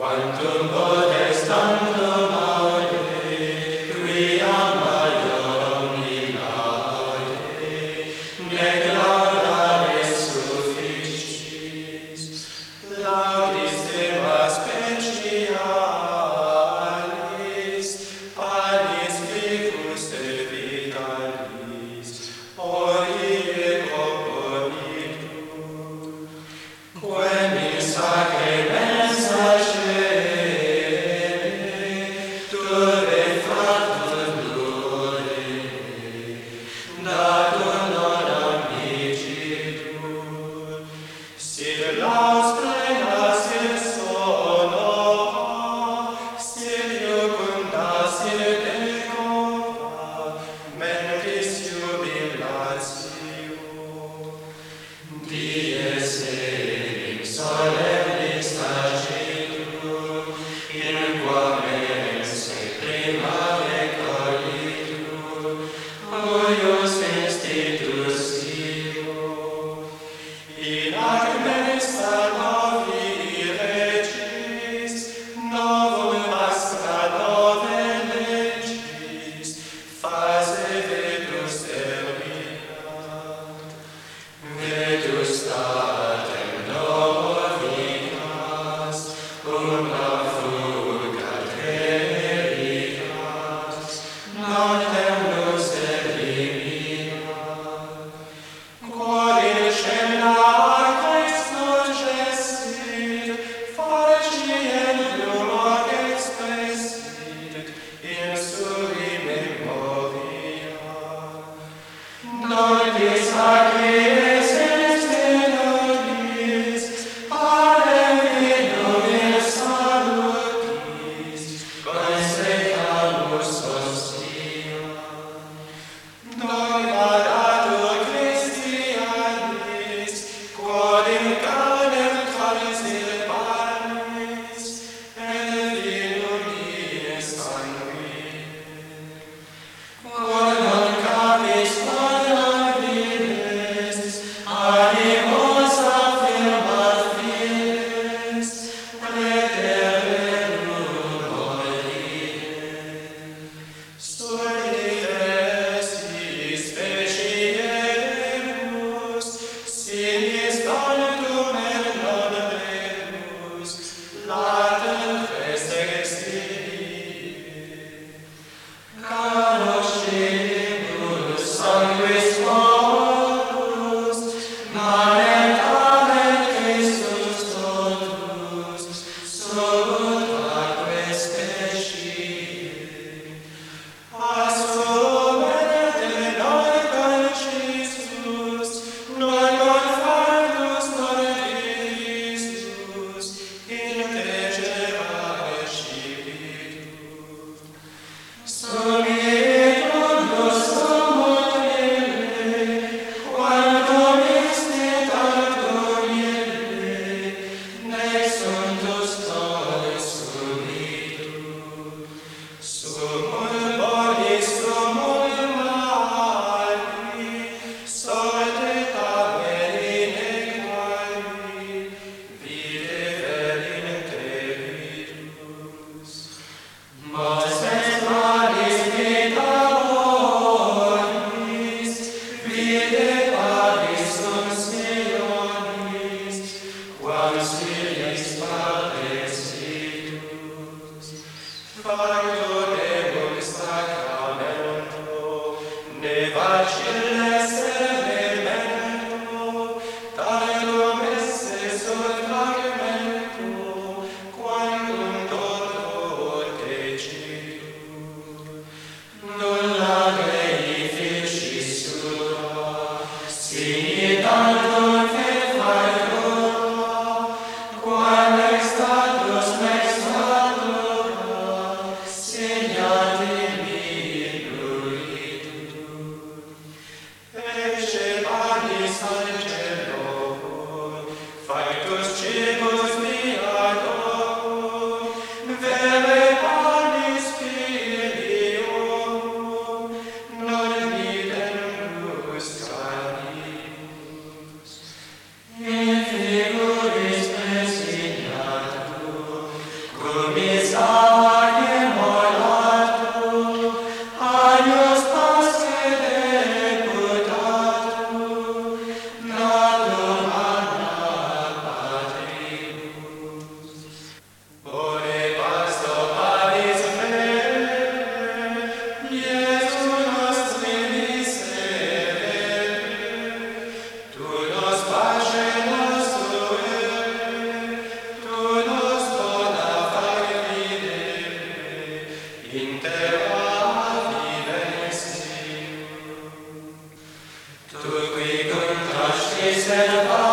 Quanto Amen. شیطان کو Inter Sen